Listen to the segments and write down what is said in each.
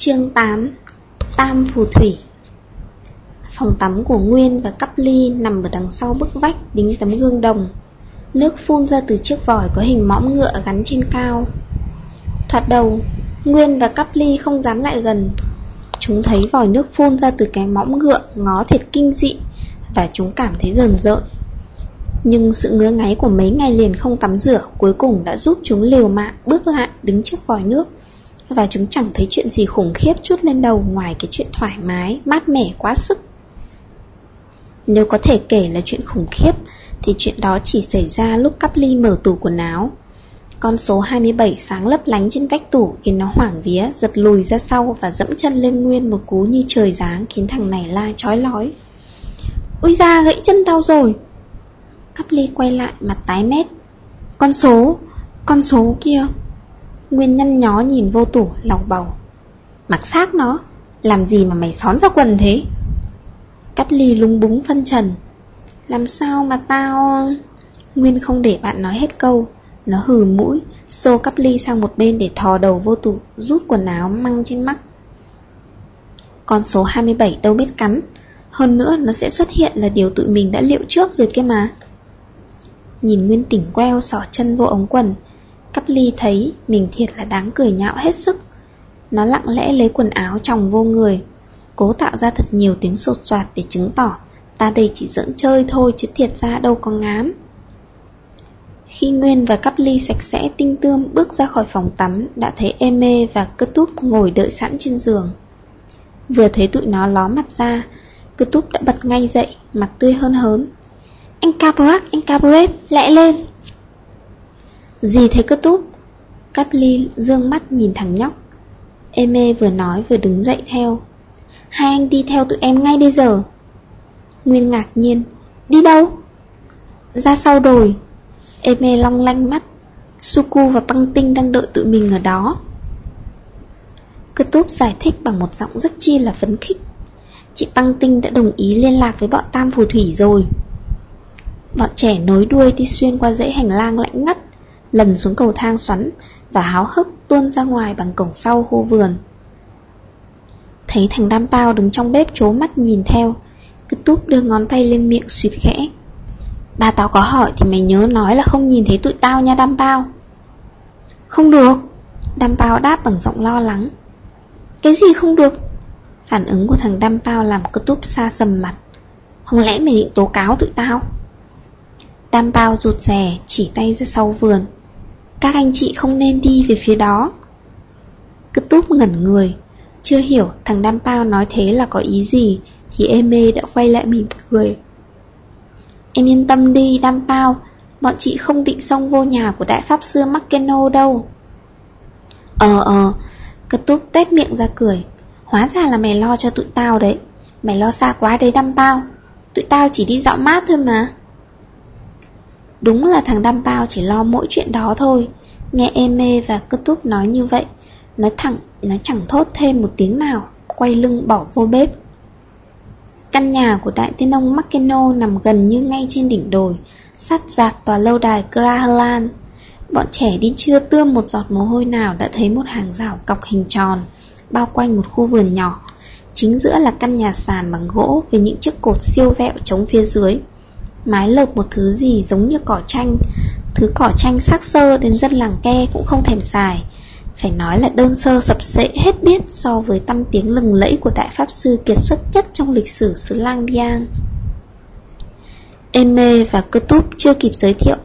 Chương 8 Tam phù thủy. Phòng tắm của Nguyên và Cắp Ly nằm ở đằng sau bức vách đính tấm gương đồng. Nước phun ra từ chiếc vòi có hình mõm ngựa gắn trên cao. Thoạt đầu, Nguyên và Cắp Ly không dám lại gần. Chúng thấy vòi nước phun ra từ cái mõm ngựa ngó thiệt kinh dị Và chúng cảm thấy rờn rợn. Nhưng sự ngứa ngáy của mấy ngày liền không tắm rửa Cuối cùng đã giúp chúng liều mạng bước lại đứng trước vòi nước. Và chúng chẳng thấy chuyện gì khủng khiếp chút lên đầu Ngoài cái chuyện thoải mái, mát mẻ quá sức Nếu có thể kể là chuyện khủng khiếp Thì chuyện đó chỉ xảy ra lúc cắp ly mở tủ quần áo con số 27 sáng lấp lánh trên vách tủ khiến nó hoảng vía, giật lùi ra sau và dẫm chân lên Nguyên một cú như trời giáng khiến thằng này la chói lói. Ui da, gãy chân tao rồi. Cắp ly quay lại mặt tái mét. Con số, con số kia. Nguyên nhăn nhó nhìn vô tủ, lòng bầu. Mặc xác nó, làm gì mà mày xón ra quần thế? Cắt ly lúng búng phân trần. Làm sao mà tao... Nguyên không để bạn nói hết câu nó hừ mũi, xô cắp ly sang một bên để thò đầu vô tủ, rút quần áo măng trên mắt. Con số 27 đâu biết cắn, hơn nữa nó sẽ xuất hiện là điều tụi mình đã liệu trước rồi kia mà. Nhìn Nguyên tỉnh queo sỏ chân vô ống quần, cắp ly thấy mình thiệt là đáng cười nhạo hết sức. Nó lặng lẽ lấy quần áo chồng vô người, cố tạo ra thật nhiều tiếng sột soạt để chứng tỏ ta đây chỉ dẫn chơi thôi chứ thiệt ra đâu có ngám. Khi Nguyên và cắp ly sạch sẽ tinh tươm bước ra khỏi phòng tắm Đã thấy Eme và cơ túp ngồi đợi sẵn trên giường Vừa thấy tụi nó ló mặt ra Cơ túp đã bật ngay dậy, mặt tươi hơn hớn Anh Cabrac, anh Cabret, lẹ lên gì thế cơ túp? Cắp ly dương mắt nhìn thằng nhóc. Eme vừa nói vừa đứng dậy theo. Hai anh đi theo tụi em ngay bây giờ. Nguyên ngạc nhiên. Đi đâu? Ra sau đồi. Eme long lanh mắt. Suku và băng tinh đang đợi tụi mình ở đó. Cơ túp giải thích bằng một giọng rất chi là phấn khích. Chị băng tinh đã đồng ý liên lạc với bọn tam phù thủy rồi. Bọn trẻ nối đuôi đi xuyên qua dãy hành lang lạnh ngắt. Lần xuống cầu thang xoắn Và háo hức tuôn ra ngoài bằng cổng sau khu vườn. Thấy thằng đam bao đứng trong bếp chố mắt nhìn theo, Cứ túp đưa ngón tay lên miệng suýt khẽ. Ba tao có hỏi thì mày nhớ nói là không nhìn thấy tụi tao nha Đam Bao Không được. Đam Bao đáp bằng giọng lo lắng. Cái gì không được? Phản ứng của thằng Đam Bao làm cơ túp xa sầm mặt. Không lẽ mày định tố cáo tụi tao? Đam Bao rụt rè, chỉ tay ra sau vườn. Các anh chị không nên đi về phía đó. Cứ túp ngẩn người Chưa hiểu thằng Đam Bao nói thế là có ý gì Thì em Mê đã quay lại mỉm cười. Em yên tâm đi, đam bao Bọn chị không định xông vô nhà của đại pháp sư Makeno đâu. Ờ ờ Cứ túp tét miệng ra cười. Hóa ra là mày lo cho tụi tao đấy. Mày lo xa quá đấy đam bao Tụi tao chỉ đi dạo mát thôi mà. Đúng là thằng đam bao chỉ lo mỗi chuyện đó thôi Nghe em mê và cơ túp nói như vậy Nói thẳng, nó chẳng thốt thêm một tiếng nào Quay lưng bỏ vô bếp Căn nhà của đại tiên ông Makeno nằm gần như ngay trên đỉnh đồi, sát giạt tòa lâu đài Grahalan. Bọn trẻ đi chưa tươm một giọt mồ hôi nào đã thấy một hàng rào cọc hình tròn, bao quanh một khu vườn nhỏ. Chính giữa là căn nhà sàn bằng gỗ với những chiếc cột siêu vẹo chống phía dưới. Mái lợp một thứ gì giống như cỏ chanh, thứ cỏ chanh xác sơ đến dân làng ke cũng không thèm xài. Phải nói là đơn sơ sập sệ hết biết so với tâm tiếng lừng lẫy của đại pháp sư kiệt xuất nhất trong lịch sử xứ Lang Biang. Eme và cơ túp chưa kịp giới thiệu,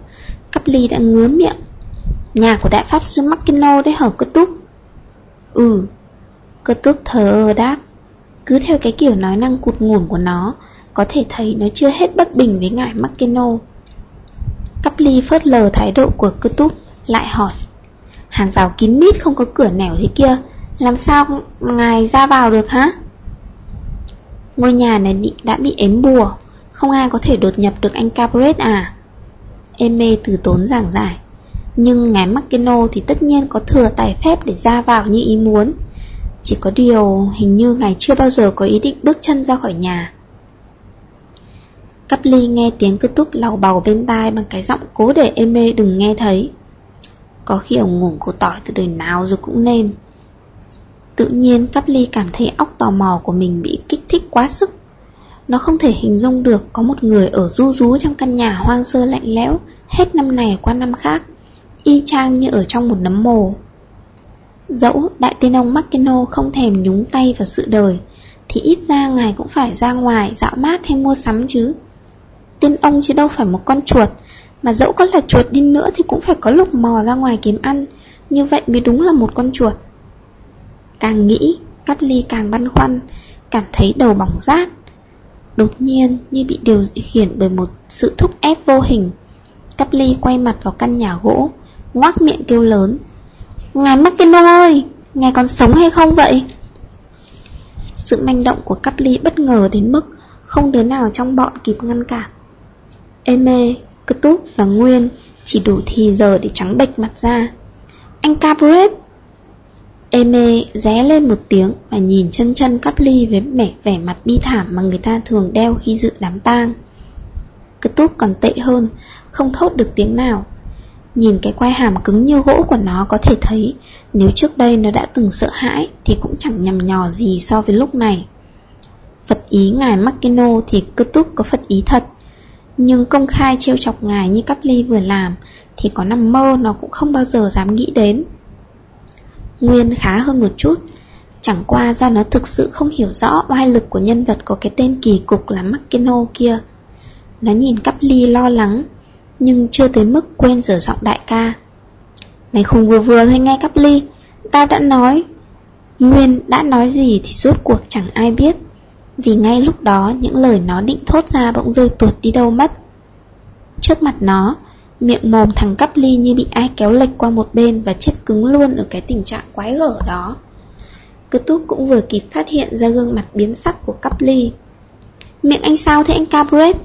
Cắp ly đã ngứa miệng. Nhà của đại pháp sư Makino đấy hở cơ túp. Ừ, cơ túp thờ ơ đáp. Cứ theo cái kiểu nói năng cụt ngủn của nó, có thể thấy nó chưa hết bất bình với ngài Makino. Cắp ly phớt lờ thái độ của cơ túc, lại hỏi. Hàng rào kín mít không có cửa nẻo thế kia Làm sao ngài ra vào được hả Ngôi nhà này đã bị ếm bùa Không ai có thể đột nhập được anh Capret à Eme từ tốn giảng giải Nhưng ngài Makeno thì tất nhiên có thừa tài phép để ra vào như ý muốn Chỉ có điều hình như ngài chưa bao giờ có ý định bước chân ra khỏi nhà Cắp ly nghe tiếng cứ túc lầu bầu bên tai bằng cái giọng cố để Eme đừng nghe thấy. Có khi ông ngủ cô tỏi từ đời nào rồi cũng nên. Tự nhiên Cắp Ly cảm thấy óc tò mò của mình bị kích thích quá sức. Nó không thể hình dung được có một người ở du rú trong căn nhà hoang sơ lạnh lẽo Hết năm này qua năm khác, Y chang như ở trong một nấm mồ. Dẫu đại tiên ông Makino không thèm nhúng tay vào sự đời, Thì ít ra ngài cũng phải ra ngoài dạo mát hay mua sắm chứ. Tiên ông chứ đâu phải một con chuột. Mà dẫu có là chuột đi nữa thì cũng phải có lúc mò ra ngoài kiếm ăn. Như vậy mới đúng là một con chuột. Càng nghĩ, Cát Ly càng băn khoăn Cảm thấy đầu bỏng rát Đột nhiên như bị điều khiển bởi một sự thúc ép vô hình Cắp ly quay mặt vào căn nhà gỗ Ngoác miệng kêu lớn. Ngài Makino ơi Ngài còn sống hay không vậy? Sự manh động của cắp ly bất ngờ đến mức Không đứa nào trong bọn kịp ngăn cản. Eme, Cơ Túc và Nguyên Chỉ đủ thì giờ để trắng bệch mặt ra. Anh Cabret Eme ré lên một tiếng Và nhìn chân chân cắp ly với vẻ, vẻ mặt bi thảm Mà người ta thường đeo khi dự đám tang. Cơ Túc còn tệ hơn Không thốt được tiếng nào. Nhìn cái quai hàm cứng như gỗ của nó có thể thấy Nếu trước đây nó đã từng sợ hãi Thì cũng chẳng nhầm nhò gì so với lúc này. Phật ý ngài Makino thì cơ túc có Phật ý thật. Nhưng công khai trêu chọc ngài như cắp ly vừa làm, Thì có nằm mơ nó cũng không bao giờ dám nghĩ đến. Nguyên khá hơn một chút, Chẳng qua do nó thực sự không hiểu rõ oai lực của nhân vật có cái tên kỳ cục là Makino kia. Nó nhìn cắp ly lo lắng, nhưng chưa tới mức quên dở giọng đại ca. Mày không vừa vừa thôi nghe cắp ly? Tao đã nói, Nguyên đã nói gì thì rốt cuộc chẳng ai biết. Vì ngay lúc đó, những lời nó định thốt ra bỗng rơi tuột đi đâu mất. Trước mặt nó, Miệng mồm thằng cắp ly như bị ai kéo lệch qua một bên Và chết cứng luôn ở cái tình trạng quái gở đó. Cứ túc cũng vừa kịp phát hiện ra gương mặt biến sắc của cắp ly. Miệng anh sao thế anh Cabret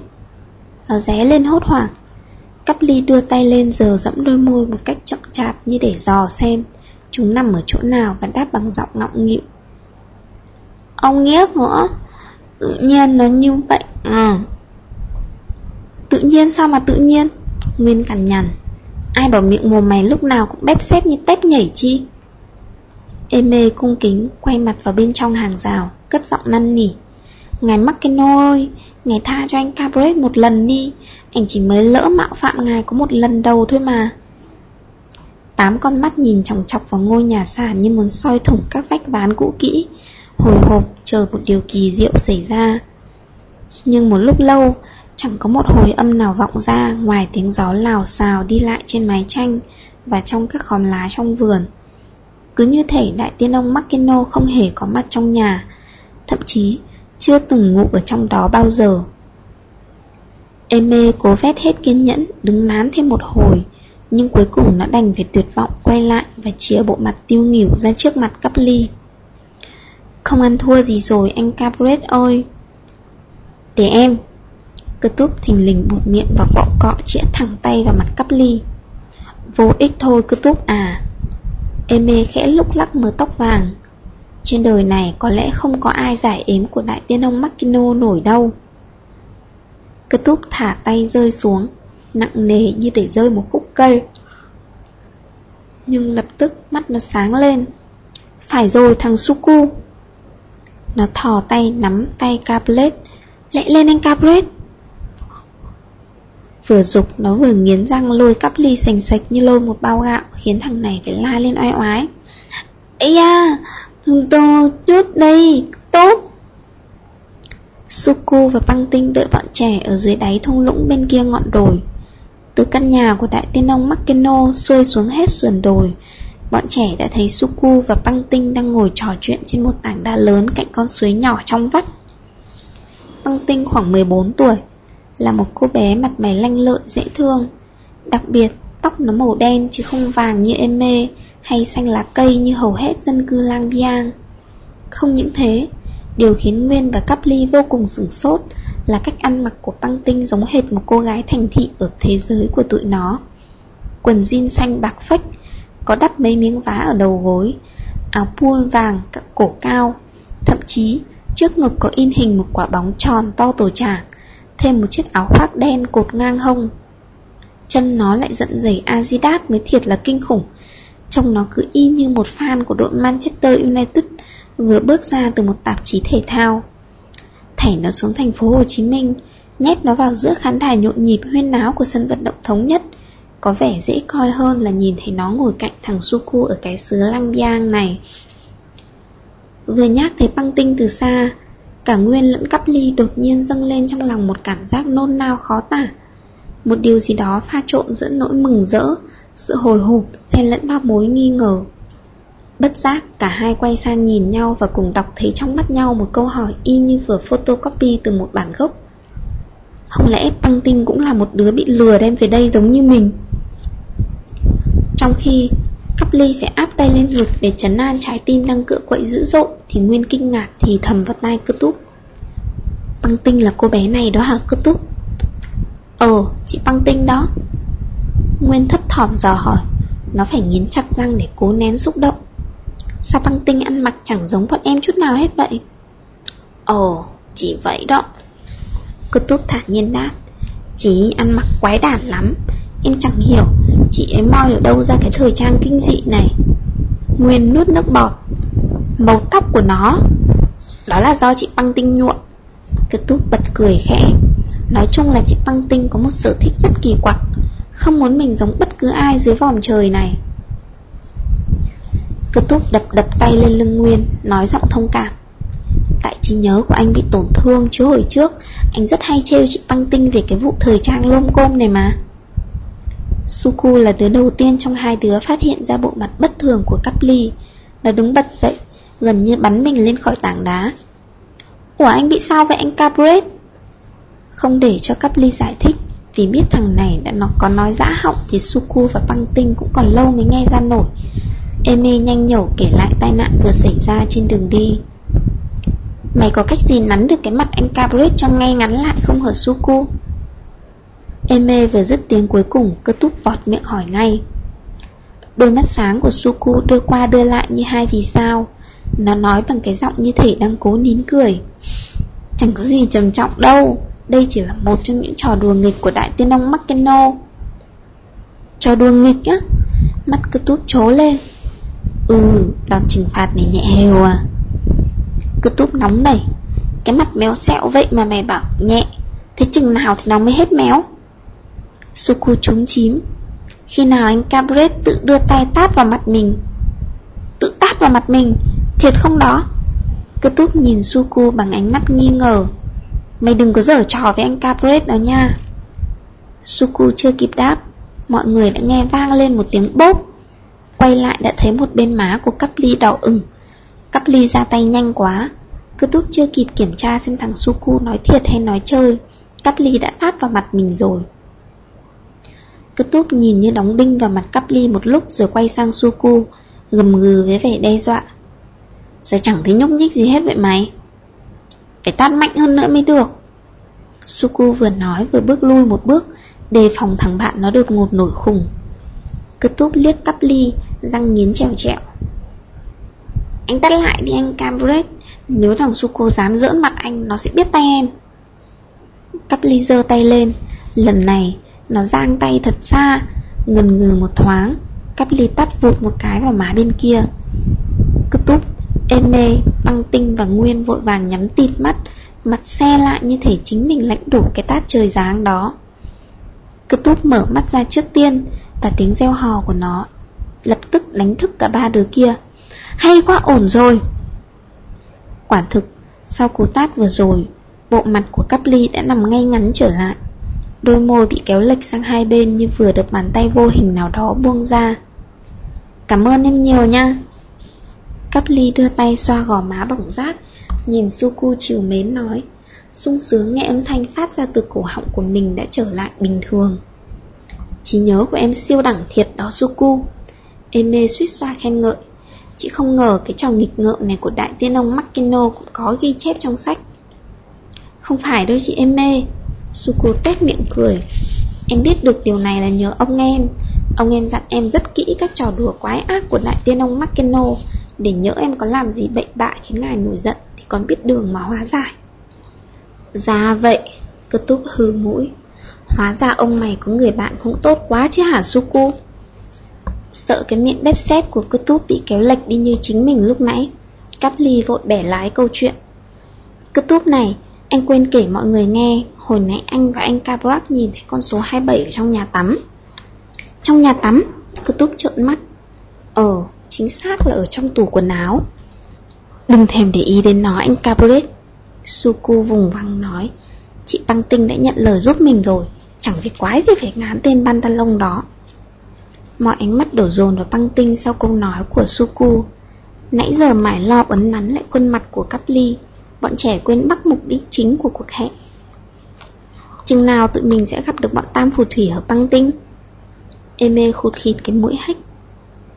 Nó ré lên hốt hoảng. Cắp ly đưa tay lên giờ dẫm đôi môi một cách chậm chạp như để dò xem Chúng nằm ở chỗ nào và đáp bằng giọng ngọng nghịu. Ông nghĩa nữa Ừ. Tự nhiên nó như vậy. À. Tự nhiên sao mà tự nhiên? Nguyên cằn nhằn. Ai bảo miệng mồm mày lúc nào cũng bép xếp như tép nhảy chi? Ê mê cung kính Quay mặt vào bên trong hàng rào, Cất giọng năn nỉ. Ngài Makeno ơi, Ngài tha cho anh Cabret một lần đi. Anh chỉ mới lỡ mạo phạm ngài có một lần đầu thôi mà. Tám con mắt nhìn chòng chọc vào ngôi nhà sàn Như muốn soi thủng các vách ván cũ kỹ. Hồi hộp chờ một điều kỳ diệu xảy ra Nhưng một lúc lâu Chẳng có một hồi âm nào vọng ra Ngoài tiếng gió lào xào đi lại trên mái tranh Và trong các khóm lá trong vườn Cứ như thể đại tiên ông Makino không hề có mặt trong nhà Thậm chí chưa từng ngủ ở trong đó bao giờ. Eme cố vét hết kiên nhẫn, đứng nán thêm một hồi, nhưng cuối cùng nó đành phải tuyệt vọng quay lại và chia bộ mặt tiêu nghỉu ra trước mặt cắp ly. Không ăn thua gì rồi, anh Capret ơi. Để em. Cơ túp thình lình bụt miệng và bọ cọ chĩa thẳng tay vào mặt cắp ly. Vô ích thôi cơ túp à. Eme khẽ lúc lắc mớ tóc vàng trên đời này có lẽ không có ai giải ếm của đại tiên ông Makino nổi đâu Cơ túc thả tay rơi xuống, Nặng nề như để rơi một khúc cây Nhưng lập tức mắt nó sáng lên Phải rồi, thằng Suku nó thò tay nắm tay Caplet Lẹ lên anh Caplet Vừa dục nó vừa nghiến răng lôi cắp ly sành sạch như lôi một bao gạo Khiến thằng này phải la lên oai oái. Ây da Thằng to chút đây, tốt. Suku và băng tinh đợi bọn trẻ ở dưới đáy thung lũng bên kia ngọn đồi. Từ căn nhà của đại tiên ông Makeno xuôi xuống hết sườn đồi. Bọn trẻ đã thấy Suku và băng tinh đang ngồi trò chuyện trên một tảng đá lớn cạnh con suối nhỏ trong vắt Băng tinh khoảng 14 tuổi Là một cô bé mặt mày lanh lợi dễ thương Đặc biệt tóc nó màu đen chứ không vàng như em mê hay xanh lá cây như hầu hết dân cư lang biang. Không những thế, điều khiến Nguyên và Cắp Ly vô cùng sửng sốt là cách ăn mặc của băng tinh giống hệt một cô gái thành thị ở thế giới của tụi nó. Quần jean xanh bạc phách, có đắp mấy miếng vá ở đầu gối, áo pull vàng cổ cao, thậm chí trước ngực có in hình một quả bóng tròn to tổ tràng, thêm một chiếc áo khoác đen cột ngang hông. Chân nó lại dẫn giày Adidas mới thiệt là kinh khủng, Trông nó cứ y như một fan của đội Manchester United vừa bước ra từ một tạp chí thể thao. Thảy nó xuống thành phố Hồ Chí Minh, nhét nó vào giữa khán đài nhộn nhịp huyên náo của sân vận động thống nhất. Có vẻ dễ coi hơn là nhìn thấy nó ngồi cạnh thằng Suku ở cái xứ lăng biang này. Vừa nhắc thấy băng tinh từ xa, cả Nguyên lẫn cắp ly đột nhiên dâng lên trong lòng một cảm giác nôn nao khó tả. Một điều gì đó pha trộn giữa nỗi mừng rỡ, sự hồi hộp, xen lẫn bao mối nghi ngờ. Bất giác, cả hai quay sang nhìn nhau và cùng đọc thấy trong mắt nhau một câu hỏi y như vừa photocopy từ một bản gốc. Không lẽ băng tinh cũng là một đứa bị lừa đem về đây giống như mình? Trong khi Cắp ly phải áp tay lên ngực để chấn an trái tim đang cựa quậy dữ dội Thì Nguyên kinh ngạc thì thầm vào tai cơ túc. Băng tinh là cô bé này đó hả cơ túc? Ờ, chị băng tinh đó. Nguyên thấp thỏm dò hỏi. Nó phải nghiến chặt răng để cố nén xúc động. Sao băng tinh ăn mặc chẳng giống bọn em chút nào hết vậy? Ồ, chỉ vậy đó. Cơ túc thản nhiên đáp. Chỉ ăn mặc quái đản lắm. Em chẳng hiểu, Chị ấy moi ở đâu ra cái thời trang kinh dị này. Nguyên nuốt nước bọt. Màu tóc của nó, Đó là do chị băng tinh nhuộm. Cứ túp bật cười khẽ. Nói chung là chị băng tinh có một sở thích rất kỳ quặc, Không muốn mình giống bất cứ ai dưới vòm trời này. Cơ túc đập đập tay lên lưng Nguyên, Nói giọng thông cảm. Tại trí nhớ của anh bị tổn thương chứ hồi trước, Anh rất hay trêu chị băng tinh về cái vụ thời trang lôm côm này mà. Suku là đứa đầu tiên trong hai đứa phát hiện ra bộ mặt bất thường của Cắp Ly Nó đứng bật dậy, gần như bắn mình lên khỏi tảng đá Ủa anh bị sao vậy anh Cabret? Không để cho Cắp Ly giải thích Vì biết thằng này đã nó có nói dã họng Thì Suku và Băng Tinh cũng còn lâu mới nghe ra nổi Eme nhanh nhẩu kể lại tai nạn vừa xảy ra trên đường đi Mày có cách gì nắn được cái mặt anh Cabret cho ngay ngắn lại không hở Suku? Eme vừa dứt tiếng cuối cùng Cơ túc vọt miệng hỏi ngay. Đôi mắt sáng của Suku đưa qua đưa lại như hai vì sao. Nó nói bằng cái giọng như thể đang cố nín cười. Chẳng có gì trầm trọng đâu. Đây chỉ là một trong những trò đùa nghịch của đại tiên ông Makeno. Trò đùa nghịch á? Mắt cơ tút chố lên. Ừ, đòn trừng phạt này nhẹ hều à. Cơ tút nóng nảy. Cái mặt méo xẹo vậy mà mày bảo nhẹ. Thế chừng nào thì nó mới hết méo? Suku trúng chím. Khi nào anh Cabret tự đưa tay tát vào mặt mình, Tự tát vào mặt mình, Thiệt không đó? Cứ túc nhìn Suku bằng ánh mắt nghi ngờ. Mày đừng có dở trò với anh Cabret đó nha. Suku chưa kịp đáp, Mọi người đã nghe vang lên một tiếng bốp. Quay lại đã thấy một bên má của cắp ly đỏ ửng. Cắp ly ra tay nhanh quá. Cứ túc chưa kịp kiểm tra xem thằng Suku nói thiệt hay nói chơi, Cắp ly đã tát vào mặt mình rồi cứ túc nhìn như đóng đinh vào mặt cắp ly một lúc rồi quay sang Suku, Gầm gừ với vẻ đe dọa. Giờ chẳng thấy nhúc nhích gì hết vậy mày? Phải tát mạnh hơn nữa mới được. Suku vừa nói vừa bước lui một bước, Đề phòng thằng bạn nó đột ngột nổi khùng. Cứ túc liếc cắp ly, Răng nghiến trèo trẹo Anh tắt lại đi anh Cambridge, Nếu thằng Suku dám giỡn mặt anh, Nó sẽ biết tay em. Cắp ly giơ tay lên, Lần này nó giang tay thật xa Ngần ngừ một thoáng Cắp ly tắt vụt một cái vào má bên kia. Cứ túc Êm mê, băng tinh và nguyên vội vàng nhắm tịt mắt Mặt xe lại như thể chính mình lãnh đủ cái tát trời giáng đó. Cứ túc mở mắt ra trước tiên Và tiếng reo hò của nó Lập tức đánh thức cả ba đứa kia. Hay quá ổn rồi. Quả thực Sau cú tát vừa rồi Bộ mặt của cắp ly đã nằm ngay ngắn trở lại. Đôi môi bị kéo lệch sang hai bên như vừa được bàn tay vô hình nào đó buông ra. Cảm ơn em nhiều nha. Cắp ly đưa tay xoa gò má bỏng rát, Nhìn Suku chiều mến nói, sung sướng nghe âm thanh phát ra từ cổ họng của mình đã trở lại bình thường. Trí nhớ của em siêu đẳng thiệt đó, Suku. Em mê suýt xoa khen ngợi, Chị không ngờ cái trò nghịch ngợm này của đại tiên ông Makino cũng có ghi chép trong sách. Không phải đâu chị em mê Suku tét miệng cười. Em biết được điều này là nhờ ông em. Ông em dặn em rất kỹ các trò đùa quái ác của đại tiên ông Makeno. Để nhớ em có làm gì bệnh bại khiến ngài nổi giận, Thì còn biết đường mà hóa giải. Ra vậy, Cơ túc hư mũi. Hóa ra ông mày có người bạn cũng tốt quá chứ hả, Suku? Sợ cái miệng bếp xếp của cơ túc bị kéo lệch đi như chính mình lúc nãy. Cắp Ly vội bẻ lái câu chuyện. Cơ túp này, Anh quên kể mọi người nghe. Hồi nãy anh và anh Cabrak nhìn thấy con số 27 ở trong nhà tắm. Trong nhà tắm, Cứ túp trợn mắt. Ờ chính xác là ở trong tủ quần áo. Đừng thèm để ý đến nó, anh Cabret Suku vùng vằng nói. Chị Băng Tinh đã nhận lời giúp mình rồi. Chẳng việc quái gì phải ngán tên Pantalon đó. Mọi ánh mắt đổ dồn vào Băng Tinh sau câu nói của Suku. Nãy giờ mải lo ấn nắn lại khuôn mặt của Cắp Ly. Bọn trẻ quên bắt mục đích chính của cuộc hẹn. Chừng nào tụi mình sẽ gặp được bọn tam phù thủy ở băng tinh. Eme khụt khịt cái mũi hách.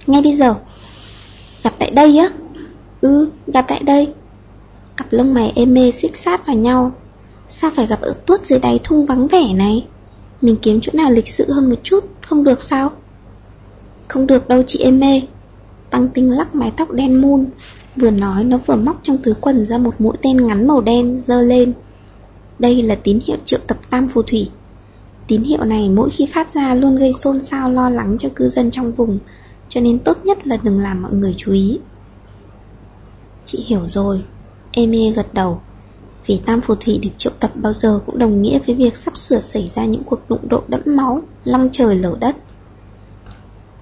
Ngay bây giờ Gặp tại đây á. Ừ, gặp tại đây. Cặp lông mày Eme xích sát vào nhau. Sao phải gặp ở tuốt dưới đáy thung vắng vẻ này? Mình kiếm chỗ nào lịch sự hơn một chút Không được sao? Không được đâu chị Eme. Băng tinh lắc mái tóc đen mun Vừa nói nó vừa móc trong túi quần ra một mũi tên ngắn màu đen dơ lên. Đây là tín hiệu triệu tập tam phù thủy. Tín hiệu này mỗi khi phát ra luôn gây xôn xao lo lắng cho cư dân trong vùng Cho nên tốt nhất là đừng làm mọi người chú ý. Chị hiểu rồi Amy gật đầu. Vì tam phù thủy được triệu tập bao giờ cũng đồng nghĩa với việc sắp sửa xảy ra những cuộc đụng độ đẫm máu, long trời lở đất.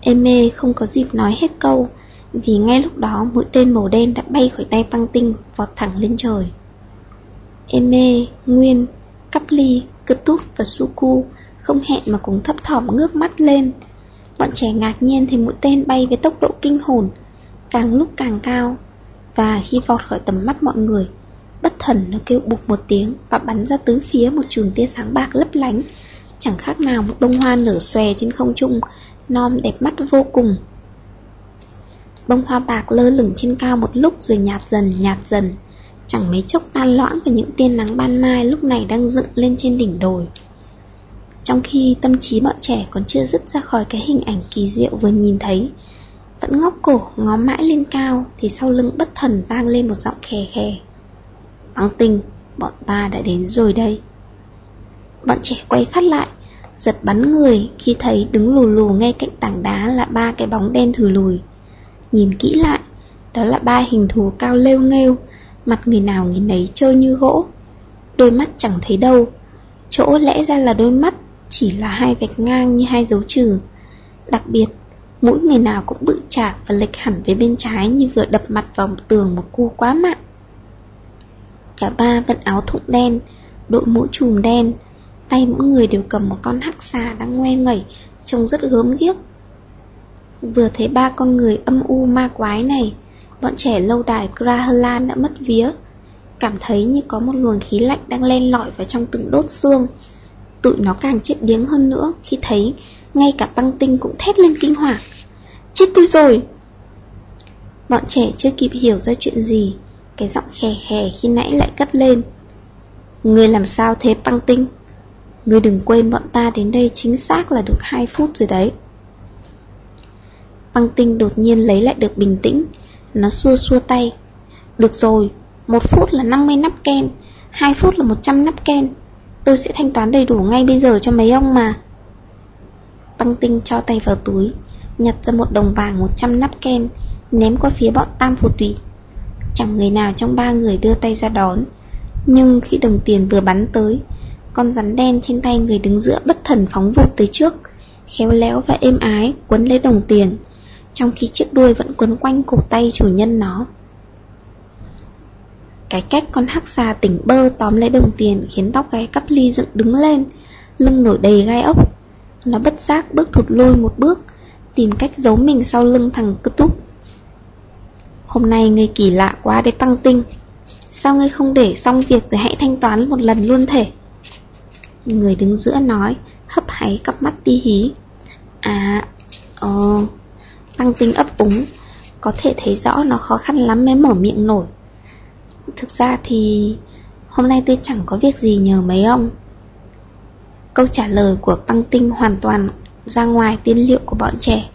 Eme không có dịp nói hết câu vì ngay lúc đó mũi tên màu đen đã bay khỏi tay băng tinh vọt thẳng lên trời. Eme, Nguyên, Cắp Ly, Cơ Tút và Suku không hẹn mà cùng thấp thỏm ngước mắt lên. Bọn trẻ ngạc nhiên thấy mũi tên bay với tốc độ kinh hồn, càng lúc càng cao. Và khi vọt khỏi tầm mắt mọi người, bất thần nó kêu bục một tiếng và bắn ra tứ phía một chùm tia sáng bạc lấp lánh, chẳng khác nào một bông hoa nở xòe trên không trung, non đẹp mắt vô cùng. Bông hoa bạc lơ lửng trên cao một lúc rồi nhạt dần nhạt dần Chẳng mấy chốc tan loãng vào những tia nắng ban mai lúc này đang dựng lên trên đỉnh đồi. Trong khi tâm trí bọn trẻ còn chưa dứt ra khỏi cái hình ảnh kỳ diệu vừa nhìn thấy Vẫn ngóc cổ ngó mãi lên cao Thì sau lưng bất thần vang lên một giọng khè khè. Băng tình, bọn ta đã đến rồi đây. Bọn trẻ quay phát lại Giật bắn người khi thấy đứng lù lù ngay cạnh tảng đá là ba cái bóng đen thùi lùi. Nhìn kỹ lại, đó là ba hình thù cao lêu nghêu, mặt người nào người nấy trơ như gỗ. Đôi mắt chẳng thấy đâu, chỗ lẽ ra là đôi mắt chỉ là hai vạch ngang như hai dấu trừ. Đặc biệt, mũi người nào cũng bự chạc và lệch hẳn về bên trái như vừa đập mặt vào một tường một cú quá mạnh. Cả ba vận áo thụng đen, đội mũ trùm đen, tay mỗi người đều cầm một con hắc xà đang ngoe ngẩy, trông rất gớm ghiếc. Vừa thấy ba con người âm u ma quái này Bọn trẻ lâu đài Grahalan đã mất vía. Cảm thấy như có một luồng khí lạnh đang len lỏi vào trong từng đốt xương. Tụi nó càng chết điếng hơn nữa Khi thấy ngay cả băng tinh cũng thét lên kinh hoàng. Chết tôi rồi! Bọn trẻ chưa kịp hiểu ra chuyện gì, Cái giọng khè khè khi nãy lại cất lên. Người làm sao thế, băng tinh? Người đừng quên bọn ta đến đây chính xác là được 2 phút rồi đấy. Băng tinh đột nhiên lấy lại được bình tĩnh. Nó xua xua tay. Được rồi, một phút là 50 nắp ken 2 phút là 100 nắp ken. Tôi sẽ thanh toán đầy đủ ngay bây giờ cho mấy ông mà. Băng tinh cho tay vào túi Nhặt ra một đồng vàng 100 nắp ken Ném qua phía bọn tam phù tùy. Chẳng người nào trong ba người đưa tay ra đón. Nhưng khi đồng tiền vừa bắn tới Con rắn đen trên tay người đứng giữa bất thần phóng vụt tới trước Khéo léo và êm ái quấn lấy đồng tiền trong khi chiếc đuôi vẫn quấn quanh cổ tay chủ nhân nó. Cái cách con hắc xà tỉnh bơ tóm lấy đồng tiền khiến tóc gáy cắp ly dựng đứng lên, lưng nổi đầy gai ốc. Nó bất giác bước thụt lùi một bước, tìm cách giấu mình sau lưng thằng cứ túc. Hôm nay ngươi kỳ lạ quá đấy băng tinh. Sao ngươi không để xong việc rồi hãy thanh toán một lần luôn thể? Người đứng giữa nói, hấp háy cặp mắt ti hí. À, ờ... Tăng tinh ấp úng, Có thể thấy rõ nó khó khăn lắm mới mở miệng nổi. Thực ra thì Hôm nay tôi chẳng có việc gì nhờ mấy ông. Câu trả lời của băng tinh hoàn toàn ra ngoài tiên liệu của bọn trẻ.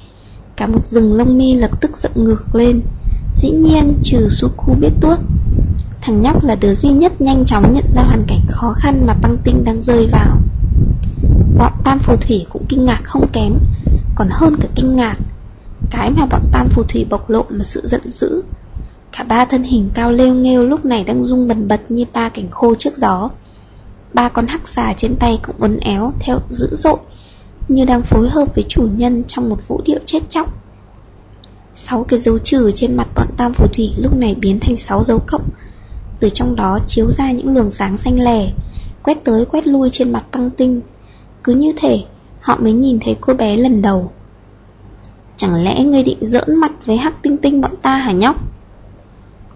Cả một rừng lông mi lập tức dựng ngược lên, Dĩ nhiên trừ Suku biết tuốt. Thằng nhóc là đứa duy nhất nhanh chóng nhận ra hoàn cảnh khó khăn mà băng tinh đang rơi vào. Bọn tam phù thủy cũng kinh ngạc không kém, Còn hơn cả kinh ngạc cái mà bọn tam phù thủy bộc lộ là sự giận dữ. Cả ba thân hình cao lêu nghêu lúc này đang rung bần bật như ba cành khô trước gió. Ba con hắc xà trên tay cũng uốn éo, theo dữ dội, Như đang phối hợp với chủ nhân trong một vũ điệu chết chóc. Sáu cái dấu trừ trên mặt bọn tam phù thủy lúc này biến thành sáu dấu cộng. Từ trong đó chiếu ra những luồng sáng xanh lè, Quét tới quét lui trên mặt băng tinh. Cứ như thể họ mới nhìn thấy cô bé lần đầu. Chẳng lẽ ngươi định giỡn mặt với hắc tinh tinh bọn ta hả nhóc?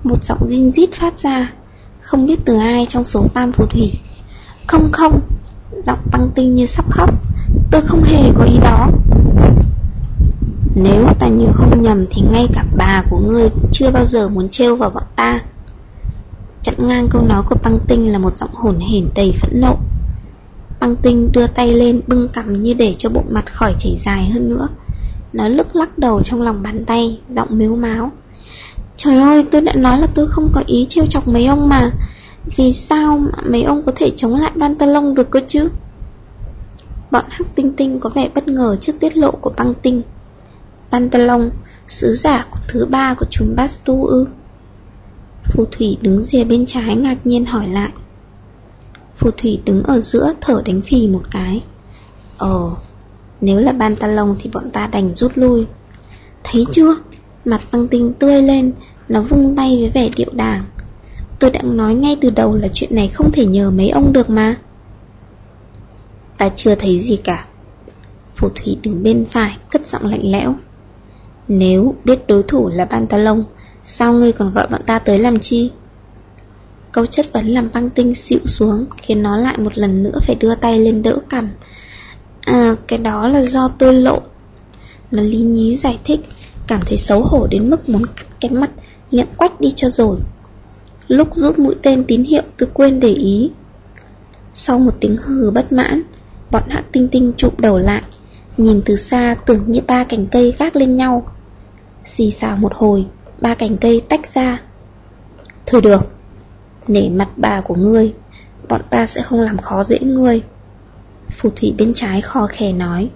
Một giọng zin rít phát ra, Không biết từ ai trong số tam phù thủy. Không không, Giọng băng tinh như sắp khóc. Tôi không hề có ý đó. Nếu ta nhớ không nhầm Thì ngay cả bà của ngươi cũng chưa bao giờ muốn trêu vào bọn ta. Chặn ngang câu nói của băng tinh là một giọng hồn hển đầy phẫn nộ. Băng tinh đưa tay lên bưng cằm như để cho bộ mặt khỏi chảy dài hơn nữa. Nó lức lắc đầu trong lòng bàn tay, giọng miếu máu. Trời ơi, tôi đã nói là tôi không có ý trêu chọc mấy ông mà. Vì sao mà mấy ông có thể chống lại Pantalon được cơ chứ? Bọn hắc tinh tinh có vẻ bất ngờ trước tiết lộ của băng tinh. Pantalon, sứ giả của thứ ba của chúng Bastu ư? Phù thủy đứng rìa bên trái ngạc nhiên hỏi lại. Phù thủy đứng ở giữa thở đánh phì một cái. Ờ nếu là ban ta lông thì bọn ta đành rút lui. Thấy chưa? Mặt băng tinh tươi lên, Nó vung tay với vẻ điệu đàng Tôi đã nói ngay từ đầu là chuyện này không thể nhờ mấy ông được mà. Ta chưa thấy gì cả. Phù thủy đứng bên phải Cất giọng lạnh lẽo. Nếu biết đối thủ là ban ta lông Sao ngươi còn gọi bọn ta tới làm chi? Câu chất vấn làm băng tinh xịu xuống Khiến nó lại một lần nữa phải đưa tay lên đỡ cằm À cái đó là do tôi lộn, là lý nhí giải thích Cảm thấy xấu hổ đến mức muốn cắt cái mắt Liệm quách đi cho rồi. Lúc rút mũi tên tín hiệu tôi quên để ý. Sau một tiếng hừ bất mãn Bọn hắc tinh tinh chụp đầu lại Nhìn từ xa tưởng như ba cành cây gác lên nhau. Xì xào một hồi Ba cành cây tách ra. Thôi được Nể mặt bà của ngươi Bọn ta sẽ không làm khó dễ ngươi. Phù thủy bên trái kho khè nói.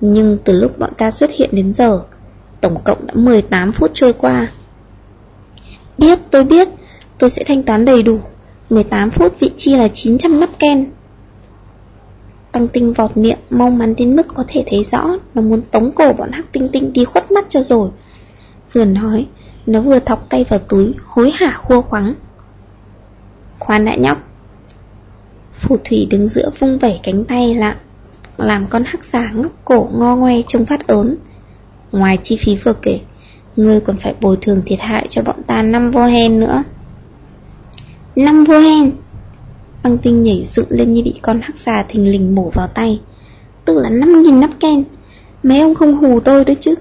Nhưng từ lúc bọn ta xuất hiện đến giờ, Tổng cộng đã 18 phút trôi qua. Biết, tôi biết, Tôi sẽ thanh toán đầy đủ. 18 phút vị chi là 900 nắp ken. Tăng tinh vọt miệng, Mau mắn đến mức có thể thấy rõ Nó muốn tống cổ bọn hắc tinh tinh đi khuất mắt cho rồi. Vừa nói, Nó vừa thọc tay vào túi, Hối hả khua khoắng. Khoan đã nhóc Phù thủy đứng giữa vung vẩy cánh tay lạ, Làm con hắc xà ngóc cổ ngo ngoe trông phát ớn Ngoài chi phí vừa kể, Ngươi còn phải bồi thường thiệt hại cho bọn ta năm vô hen nữa. Năm vô hen Băng tinh nhảy dựng lên như bị con hắc xà thình lình mổ vào tay, Tức là 5.000 nắp ken. Mấy ông không hù tôi đấy chứ?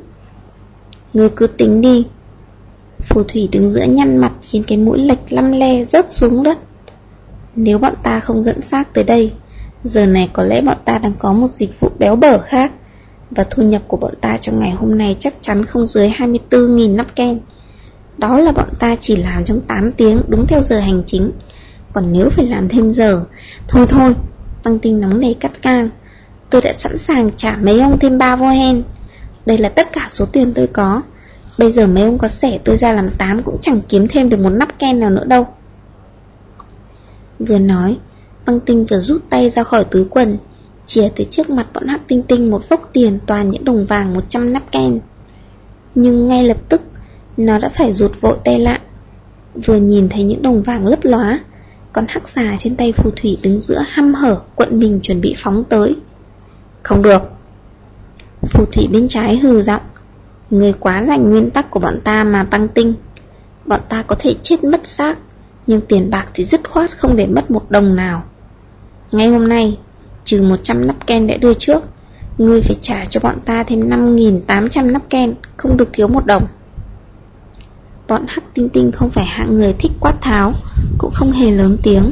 Ngươi cứ tính đi. Phù thủy đứng giữa nhăn mặt khiến cái mũi lệch lăm le rớt xuống đất. Nếu bọn ta không dẫn xác tới đây Giờ này có lẽ bọn ta đang có một dịch vụ béo bở khác. Và thu nhập của bọn ta trong ngày hôm nay chắc chắn không dưới 24.000 nắp ken. Đó là bọn ta chỉ làm trong 8 tiếng đúng theo giờ hành chính. Còn nếu phải làm thêm giờ Thôi thôi, tăng tinh nóng này cắt ngang. Tôi đã sẵn sàng trả mấy ông thêm 3 vô hen. Đây là tất cả số tiền tôi có. Bây giờ mấy ông có sẻ tôi ra làm 8 Cũng chẳng kiếm thêm được một nắp ken nào nữa đâu. Vừa nói, Băng tinh vừa rút tay ra khỏi túi quần, Chìa tới trước mặt bọn hắc tinh tinh Một vốc tiền toàn những đồng vàng 100 nắp ken Nhưng ngay lập tức, Nó đã phải rụt vội tay lại. Vừa nhìn thấy những đồng vàng lấp lóa, Con hắc xà trên tay phù thủy đứng giữa hăm hở Quận mình chuẩn bị phóng tới. Không được. Phù thủy bên trái hừ giọng, Người quá giành nguyên tắc của bọn ta mà băng tinh. Bọn ta có thể chết mất xác. Nhưng tiền bạc thì dứt khoát không để mất một đồng nào. Ngay hôm nay, Trừ 100 nắp ken đã đưa trước, Ngươi phải trả cho bọn ta thêm 5.800 nắp ken, Không được thiếu một đồng. Bọn hắc tinh tinh không phải hạng người thích quát tháo, Cũng không hề lớn tiếng.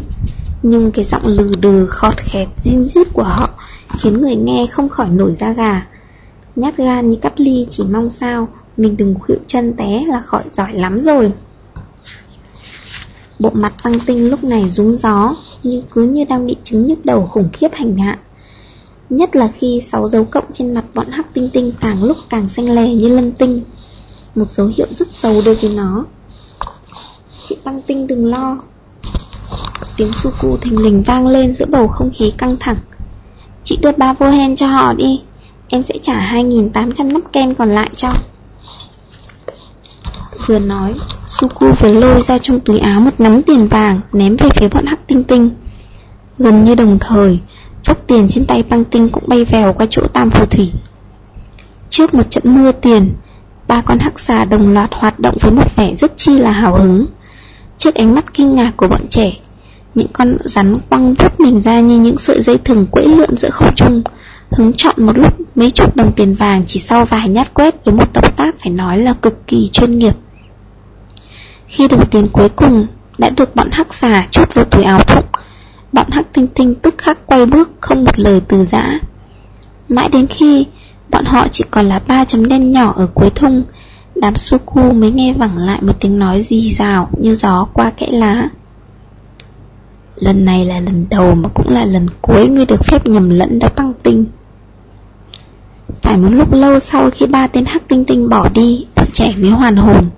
Nhưng cái giọng lừ đừ, khọt khẹt zin rít của họ Khiến người nghe không khỏi nổi da gà. Nhát gan như cắt ly chỉ mong sao Mình đừng khuỵu chân té là khỏi giỏi lắm rồi. Bộ mặt tăng tinh lúc này rúng gió, Nhưng cứ như đang bị chứng nhức đầu khủng khiếp hành hạ. Nhất là khi sáu dấu cộng trên mặt bọn hắc tinh tinh càng lúc càng xanh lè như lân tinh. Một dấu hiệu rất xấu đối với nó. Chị băng tinh đừng lo. Tiếng Suku thình lình vang lên giữa bầu không khí căng thẳng. Chị đưa ba vô hen cho họ đi. Em sẽ trả 2.800 nắp ken còn lại cho. Vừa nói, Suku vừa lôi ra trong túi áo một nắm tiền vàng Ném về phía bọn hắc tinh tinh. Gần như đồng thời Vốc tiền trên tay băng tinh cũng bay vèo qua chỗ tam phù thủy. Trước một trận mưa tiền, Ba con hắc xà đồng loạt hoạt động với một vẻ rất chi là hào hứng. Trước ánh mắt kinh ngạc của bọn trẻ, Những con rắn quăng vút mình ra như những sợi dây thừng quẫy lượn giữa không trung, Hứng chọn một lúc mấy chục đồng tiền vàng chỉ sau vài nhát quét với một động tác phải nói là cực kỳ chuyên nghiệp. Khi đồng tiền cuối cùng đã được bọn hắc xà chốt vào túi áo thụng Bọn hắc tinh tinh tức khắc quay bước không một lời từ giã. Mãi đến khi bọn họ chỉ còn là ba chấm đen nhỏ ở cuối thung, Đám Suku mới nghe vẳng lại một tiếng nói rì rào như gió qua kẽ lá. Lần này là lần đầu mà cũng là lần cuối ngươi được phép nhầm lẫn đó, băng tinh. Phải một lúc lâu sau khi ba tên hắc tinh tinh bỏ đi, Bọn trẻ mới hoàn hồn.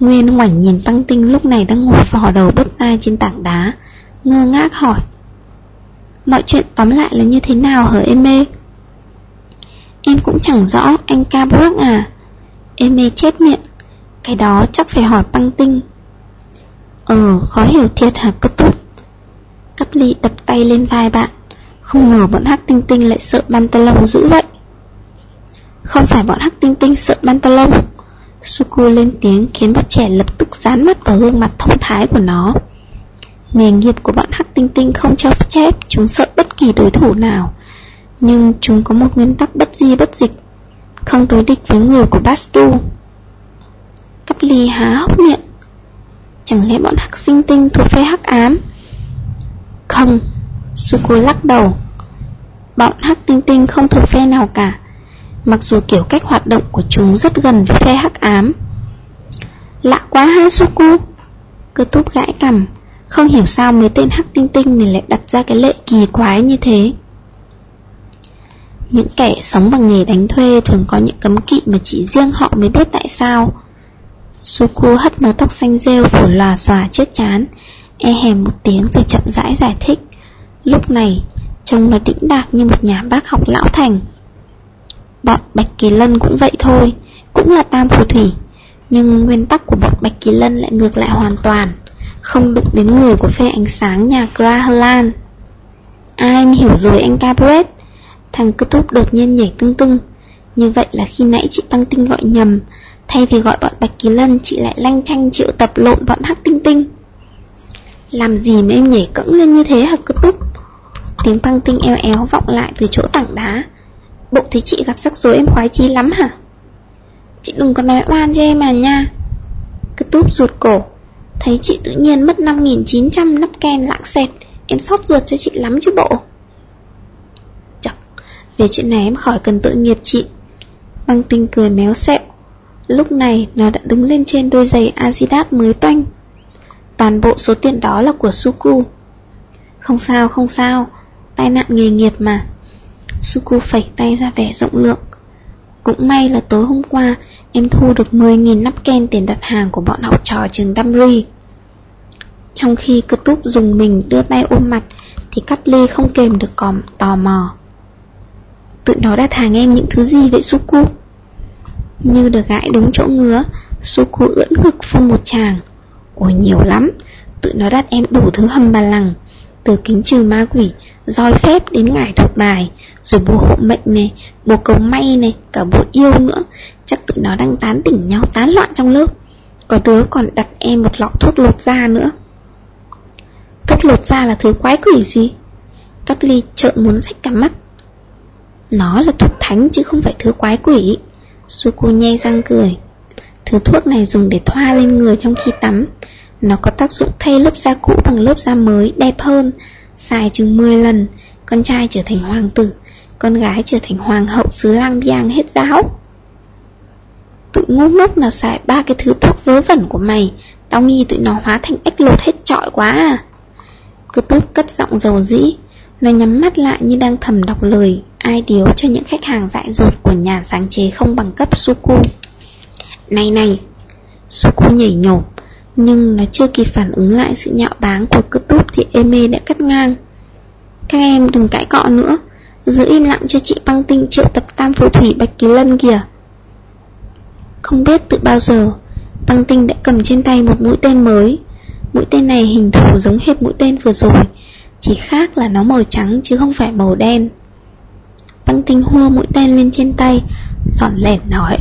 Nguyên ngoảnh nhìn tăng tinh lúc này đang ngồi vò đầu bứt tai trên tảng đá, Ngơ ngác hỏi. Mọi chuyện tóm lại là như thế nào hả, em mê? Em cũng chẳng rõ anh ca Brock à. Em mê chết miệng, Cái đó chắc phải hỏi tăng tinh. Ờ khó hiểu thiệt hả cấp túc? Cấp ly đập tay lên vai bạn, Không ngờ bọn hắc tinh tinh lại sợ ban lông dữ vậy. Không phải bọn hắc tinh tinh sợ ban tà lông Suku lên tiếng khiến bọn trẻ lập tức dán mắt vào gương mặt thông thái của nó. Nghề nghiệp của bọn hắc tinh tinh không cho phép chúng sợ bất kỳ đối thủ nào, Nhưng chúng có một nguyên tắc bất di bất dịch, Không đối địch với người của Bastu. Cắp ly há hốc miệng. Chẳng lẽ bọn hắc sinh tinh thuộc về hắc ám? Không, Suku lắc đầu. Bọn hắc tinh tinh không thuộc phe nào cả. Mặc dù kiểu cách hoạt động của chúng rất gần với phe hắc ám. Lạ quá ha, Suku. Cơ túp gãi cằm. Không hiểu sao mấy tên hắc tinh tinh này lại đặt ra cái lệ kỳ quái như thế. Những kẻ sống bằng nghề đánh thuê thường có những cấm kỵ mà chỉ riêng họ mới biết tại sao. Suku hất mớ tóc xanh rêu phủ lòa xòa trước chán E hèm một tiếng rồi chậm rãi giải thích. Lúc này, Trông nó đĩnh đạc như một nhà bác học lão thành. Bọn Bạch Kỳ Lân cũng vậy thôi Cũng là tam phù thủy. Nhưng nguyên tắc của bọn Bạch Kỳ Lân lại ngược lại hoàn toàn Không đụng đến người của phe ánh sáng nhà Grahalan. Ai à, hiểu rồi anh Cabret? Thằng cứ túp đột nhiên nhảy tưng tưng. Như vậy là khi nãy chị băng tinh gọi nhầm Thay vì gọi bọn Bạch Kỳ Lân Chị lại lanh chanh triệu tập lộn bọn Hắc Tinh Tinh. Làm gì mà em nhảy cẫng lên như thế hả cứ túc Tiếng băng tinh eo éo vọng lại từ chỗ tảng đá. Bộ thấy chị gặp rắc rối em khoái chí lắm hả? Chị đừng có nói oan cho em à nha. Cứ túp ruột cổ. Thấy chị tự nhiên mất 5.900 nắp ken lạng xẹt. Em xót ruột cho chị lắm chứ bộ. Chật Về chuyện này em khỏi cần tội nghiệp chị. Băng tinh cười méo xẹo. Lúc này, nó đã đứng lên trên đôi giày Adidas mới toanh. Toàn bộ số tiền đó là của Suku. Không sao không sao. Tai nạn nghề nghiệp mà. Suku phẩy tay ra vẻ rộng lượng. Cũng may là tối hôm qua, Em thu được 10.000 nắp ken tiền đặt hàng của bọn học trò trường Damri. Trong khi cơ túp dùng mình đưa tay ôm mặt, Thì cắt ly không kềm được còm, tò mò. Tụi nó đặt hàng em những thứ gì vậy, Suku? Như được gãi đúng chỗ ngứa, Suku ưỡn ngực phun một tràng. Ôi nhiều lắm. Tụi nó đặt em đủ thứ hầm bà lằng. Từ kính trừ ma quỷ, roi phép đến ngải thuật bài, Rồi bùa hộ mệnh này Bùa cầu may này Cả bùa yêu nữa. Chắc tụi nó đang tán tỉnh nhau, tán loạn trong lớp. Có đứa còn đặt em một lọ thuốc lột da nữa. Thuốc lột da là thứ quái quỷ gì? Cắp ly trợn muốn rách cả mắt. Nó là thuốc thánh chứ không phải thứ quái quỷ. Suku nhe răng cười. Thứ thuốc này dùng để thoa lên người trong khi tắm. Nó có tác dụng thay lớp da cũ bằng lớp da mới đẹp hơn Xài chừng 10 lần, Con trai trở thành hoàng tử, Con gái trở thành hoàng hậu xứ lang biang hết giáo. Tụi ngu ngốc nào xài ba cái thứ thuốc vớ vẩn của mày, Tao nghi tụi nó hóa thành ếch lột hết trọi quá à. Cứ túp cất giọng dầu dĩ, Nó nhắm mắt lại như đang thầm đọc lời, Ai điếu cho những khách hàng dại dột của nhà sáng chế không bằng cấp Suku. Này này, Suku nhảy nhổ nhưng nó chưa kịp phản ứng lại sự nhạo báng của cướp túp thì Eme đã cắt ngang. Các em đừng cãi cọ nữa. Giữ im lặng cho chị băng tinh triệu tập tam phù thủy Bạch Kỳ Lân kìa. Không biết từ bao giờ, Băng tinh đã cầm trên tay một mũi tên mới. Mũi tên này hình thù giống hết mũi tên vừa rồi, Chỉ khác là nó màu trắng chứ không phải màu đen. Băng tinh hua mũi tên lên trên tay Lỏn lẻn nói.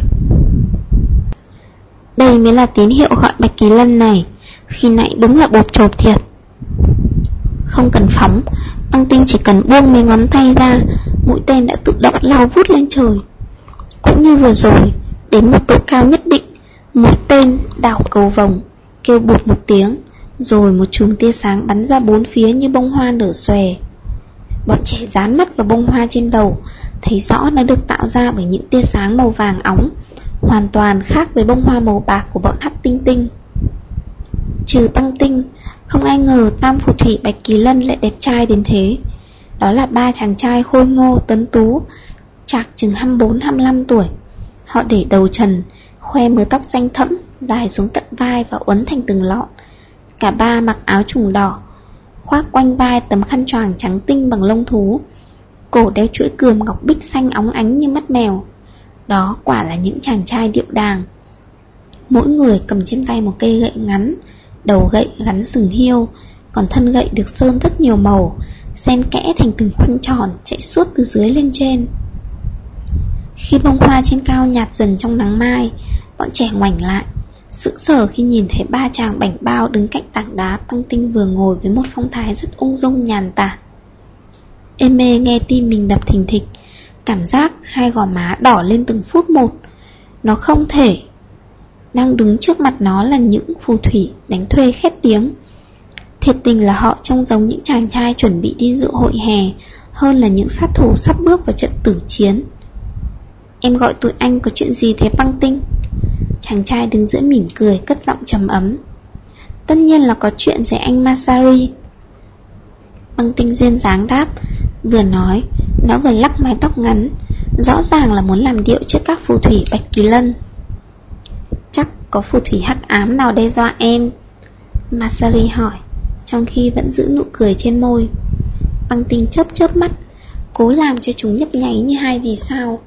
Đây mới là tín hiệu gọi Bạch Kỳ Lân này. Khi nãy đúng là bột chộp thiệt. Không cần phóng, Băng tinh chỉ cần buông mấy ngón tay ra, Mũi tên đã tự động lao vút lên trời. Cũng như vừa rồi, Đến một độ cao nhất định, Mũi tên đảo cầu vòng Kêu bụt một tiếng, Rồi một chùm tia sáng bắn ra bốn phía như bông hoa nở xòe. Bọn trẻ dán mắt vào bông hoa trên đầu, Thấy rõ nó được tạo ra bởi những tia sáng màu vàng óng Hoàn toàn khác với bông hoa màu bạc của bọn hắc tinh tinh. Trừ tăng tinh, Không ai ngờ tam phù thủy Bạch Kỳ Lân lại đẹp trai đến thế. Đó là ba chàng trai khôi ngô tấn tú Chạc chừng 24-25 tuổi. Họ để đầu trần, Khoe mớ tóc xanh thẫm, Dài xuống tận vai và uốn thành từng lọn. Cả ba mặc áo trùng đỏ, Khoác quanh vai tấm khăn choàng trắng tinh bằng lông thú. Cổ đeo chuỗi cườm ngọc bích xanh óng ánh như mắt mèo. Đó quả là những chàng trai điệu đàng Mỗi người cầm trên tay một cây gậy ngắn Đầu gậy gắn sừng hiêu Còn thân gậy được sơn rất nhiều màu Xen kẽ thành từng khoanh tròn Chạy suốt từ dưới lên trên Khi bông hoa trên cao nhạt dần trong nắng mai Bọn trẻ ngoảnh lại Sững sờ khi nhìn thấy ba chàng bảnh bao đứng cạnh tảng đá băng tinh vừa ngồi với một phong thái rất ung dung nhàn tản. Eme nghe tim mình đập thình thịch, cảm giác hai gò má đỏ lên từng phút một. Nó không thể. Đang đứng trước mặt nó là những phù thủy đánh thuê khét tiếng. Thiệt tình là họ trông giống những chàng trai chuẩn bị đi dự hội hè hơn là những sát thủ sắp bước vào trận tử chiến. Em gọi tụi anh có chuyện gì thế, băng tinh? Chàng trai đứng giữa mỉm cười, cất giọng trầm ấm Tất nhiên là có chuyện với anh Masari Băng tinh duyên dáng đáp, Vừa nói nó vừa lắc mái tóc ngắn, Rõ ràng là muốn làm điệu trước các phù thủy Bạch Kỳ Lân. Chắc có phù thủy hắc ám nào đe dọa em? Masari hỏi, Trong khi vẫn giữ nụ cười trên môi. Băng tinh chớp chớp mắt, Cố làm cho chúng nhấp nháy như hai vì sao.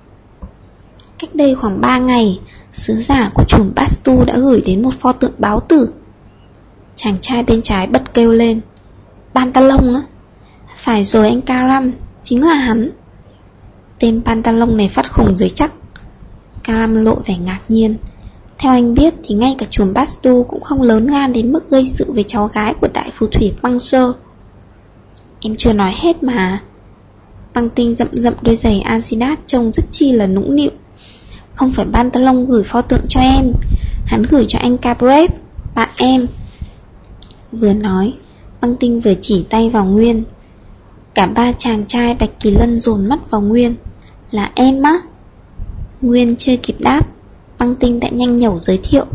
Cách đây khoảng 3 ngày, Sứ giả của chùm Bastu đã gửi đến một pho tượng báo tử. Chàng trai bên trái bật kêu lên Pantalon á, Phải rồi anh Karam. Chính là hắn. Tên Pantalon này phát khủng dưới chắc. Calam lộ vẻ ngạc nhiên. Theo anh biết thì ngay cả chùm Bastu Cũng không lớn gan đến mức gây sự với cháu gái Của đại phù thủy băng sơ. Em chưa nói hết mà. Băng tinh rậm rậm đôi giày Asidat Trông rất chi là nũng nịu. Không phải Pantalon gửi pho tượng cho em. Hắn gửi cho anh Cabret Bạn em. Vừa nói, Băng tinh vừa chỉ tay vào Nguyên. Cả ba chàng trai Bạch Kỳ Lân dồn mắt vào Nguyên. Là em á. Nguyên chưa kịp đáp, Băng tinh đã nhanh nhẩu giới thiệu.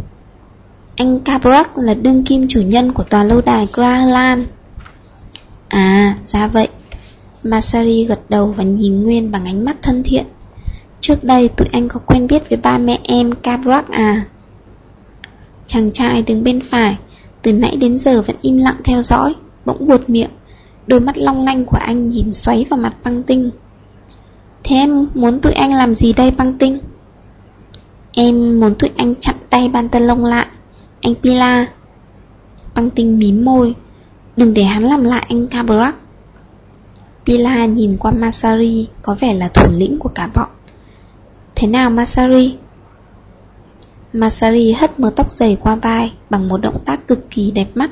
Anh Cabrak là đương kim chủ nhân của tòa lâu đài Grahalan À ra vậy. Masari gật đầu và nhìn Nguyên bằng ánh mắt thân thiện. Trước đây tụi anh có quen biết với ba mẹ em Cabrak à? Chàng trai đứng bên phải, Từ nãy đến giờ vẫn im lặng theo dõi, Bỗng buột miệng. Đôi mắt long lanh của anh nhìn xoáy vào mặt băng tinh. Thế em muốn tụi anh làm gì đây, băng tinh? Em muốn tụi anh chặn tay bàn tân lông lại, Anh Pila. Băng tinh mím môi. Đừng để hắn làm lại anh Cabrak Pila nhìn qua Masari, Có vẻ là thủ lĩnh của cả bọn. Thế nào, Masari? Masari hất mớ tóc dày qua vai Bằng một động tác cực kỳ đẹp mắt.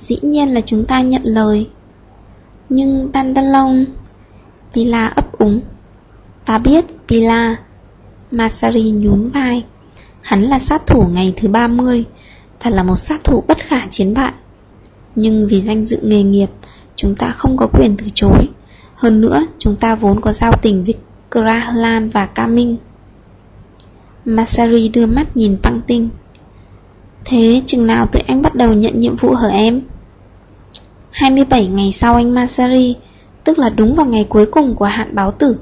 Dĩ nhiên là chúng ta nhận lời. Nhưng Pantalon Pila ấp úng. Ta biết Pila, Masari nhún vai. Hắn là sát thủ ngày thứ 30 Và là một sát thủ bất khả chiến bại. Nhưng vì danh dự nghề nghiệp, Chúng ta không có quyền từ chối. Hơn nữa, chúng ta vốn có giao tình với Krahlan và Kamin. Masari đưa mắt nhìn Tăng Tinh. Thế chừng nào tụi anh bắt đầu nhận nhiệm vụ hở em? 27 ngày sau anh Masari Tức là đúng vào ngày cuối cùng của hạn báo tử.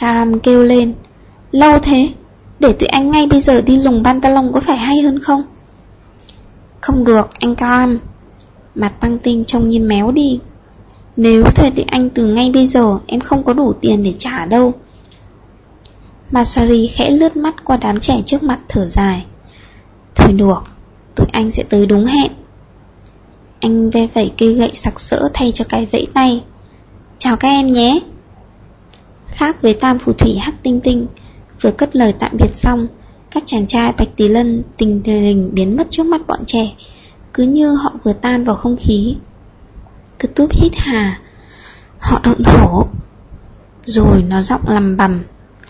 Karam kêu lên Lâu thế Để tụi anh ngay bây giờ đi lùng Pantalon có phải hay hơn không? Không được, anh Karam. Mặt băng tinh trông như méo đi. Nếu thuê tụi anh từ ngay bây giờ Em không có đủ tiền để trả đâu. Masari khẽ lướt mắt qua đám trẻ trước mặt thở dài. Thôi được Tụi anh sẽ tới đúng hẹn. Anh ve vẩy cây gậy sặc sỡ thay cho cái vẫy tay. Chào các em nhé. Khác với tam phù thủy hắc tinh tinh, Vừa cất lời tạm biệt xong, Các chàng trai bạch tí lân tình hình biến mất trước mắt bọn trẻ, Cứ như họ vừa tan vào không khí. Cứ túp hít hà, Họ động thổ. Rồi nó giọng lầm bầm,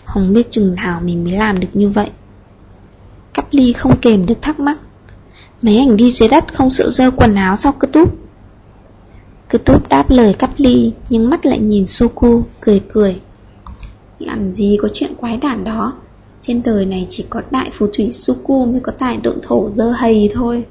Không biết chừng nào mình mới làm được như vậy. Cắp ly không kềm được thắc mắc. Mấy ảnh đi dưới đất không sợ dơ quần áo sao cơ túp. Cơ túp đáp lời cắp ly, Nhưng mắt lại nhìn Suku cười cười. Làm gì có chuyện quái đản đó? Trên đời này chỉ có đại phù thủy Suku mới có tài độn thổ dơ hầy thôi.